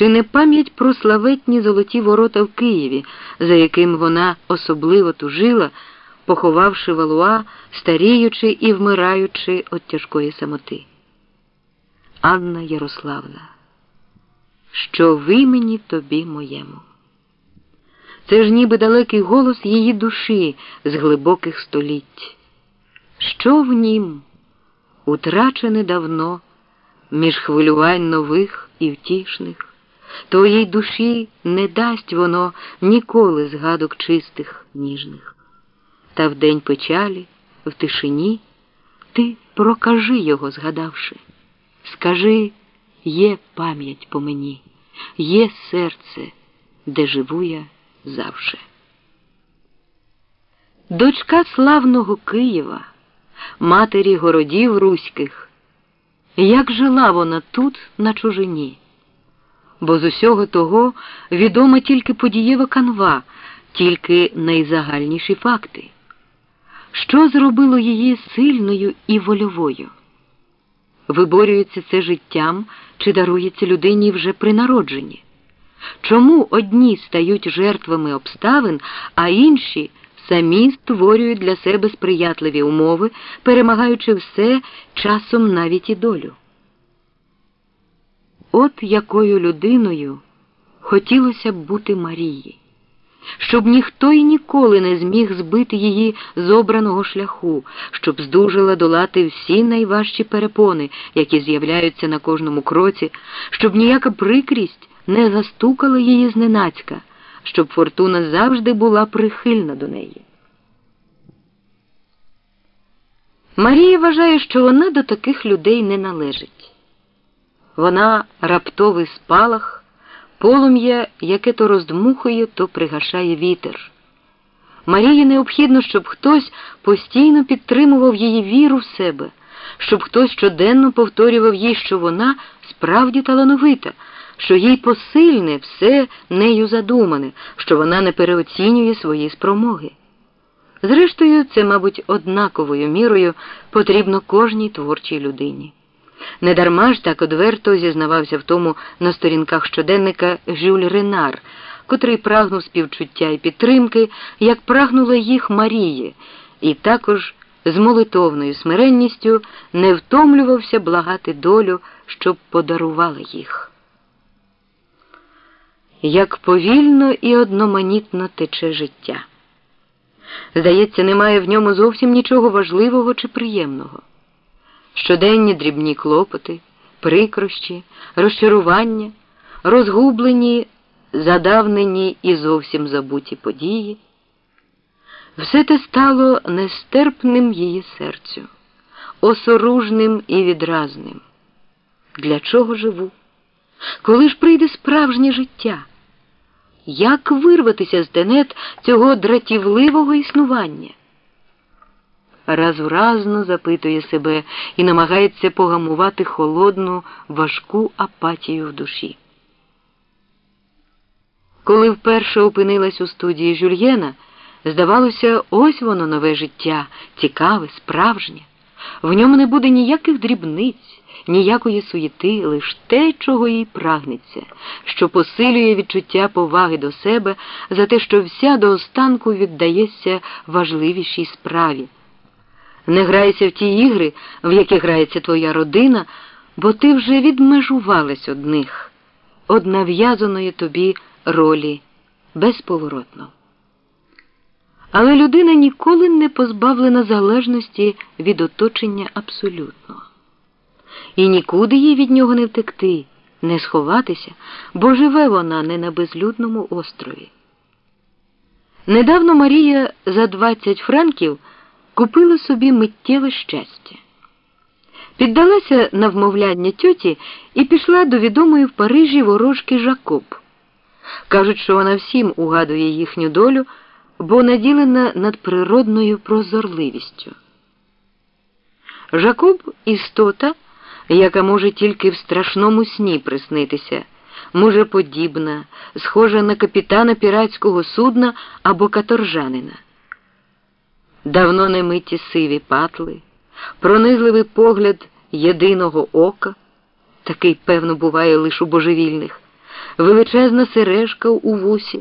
чи не пам'ять про славетні золоті ворота в Києві, за яким вона особливо тужила, поховавши валуа, старіючи і вмираючи від тяжкої самоти. Анна Ярославна, що ви мені тобі моєму. Це ж ніби далекий голос її душі з глибоких століть. Що в нім, утрачене давно, між хвилювань нових і втішних, твоїй душі не дасть воно ніколи згадок чистих, ніжних. Та в день печалі, в тишині, ти прокажи його, згадавши. Скажи, є пам'ять по мені, є серце, де живу я завше. Дочка славного Києва, матері городів руських, як жила вона тут, на чужині, бо з усього того відома тільки подієва канва, тільки найзагальніші факти. Що зробило її сильною і вольовою? Виборюється це життям чи дарується людині вже при народженні? Чому одні стають жертвами обставин, а інші самі створюють для себе сприятливі умови, перемагаючи все часом навіть і долю? От якою людиною хотілося б бути Марії, щоб ніхто і ніколи не зміг збити її з обраного шляху, щоб здужила долати всі найважчі перепони, які з'являються на кожному кроці, щоб ніяка прикрість не застукала її зненацька, щоб фортуна завжди була прихильна до неї. Марія вважає, що вона до таких людей не належить. Вона раптовий спалах, полум'я, яке то роздмухує, то пригашає вітер. Марії необхідно, щоб хтось постійно підтримував її віру в себе, щоб хтось щоденно повторював їй, що вона справді талановита що їй посильне все нею задумане, що вона не переоцінює свої спромоги. Зрештою, це, мабуть, однаковою мірою потрібно кожній творчій людині. Недарма ж так одверто зізнавався в тому на сторінках щоденника Жюль Ренар, котрий прагнув співчуття і підтримки, як прагнула їх Марії, і також з молитовною смиренністю не втомлювався благати долю, щоб подарувала їх як повільно і одноманітно тече життя. Здається, немає в ньому зовсім нічого важливого чи приємного. Щоденні дрібні клопоти, прикрощі, розчарування, розгублені, задавнені і зовсім забуті події. Все те стало нестерпним її серцю, осоружним і відразним. Для чого живу? Коли ж прийде справжнє життя? Як вирватися з тенет цього дратівливого існування? Раз вразно запитує себе і намагається погамувати холодну, важку апатію в душі. Коли вперше опинилась у студії Жюльєна, здавалося, ось воно нове життя, цікаве, справжнє. В ньому не буде ніяких дрібниць ніякої суєти, лиш те, чого їй прагнеться, що посилює відчуття поваги до себе за те, що вся до останку віддається важливішій справі. Не грайся в ті ігри, в які грається твоя родина, бо ти вже відмежувалась од них, од нав'язаної тобі ролі безповоротно. Але людина ніколи не позбавлена залежності від оточення абсолютно і нікуди їй від нього не втекти, не сховатися, бо живе вона не на безлюдному острові. Недавно Марія за 20 франків купила собі миттєве щастя. Піддалася на вмовляння тьоті і пішла до відомої в Парижі ворожки Жакоб. Кажуть, що вона всім угадує їхню долю, бо наділена надприродною прозорливістю. Жакоб істота яка може тільки в страшному сні приснитися, може подібна, схожа на капітана піратського судна або каторжанина. Давно не миті сиві патли, пронизливий погляд єдиного ока, такий, певно, буває лише у божевільних, величезна сережка у вусі.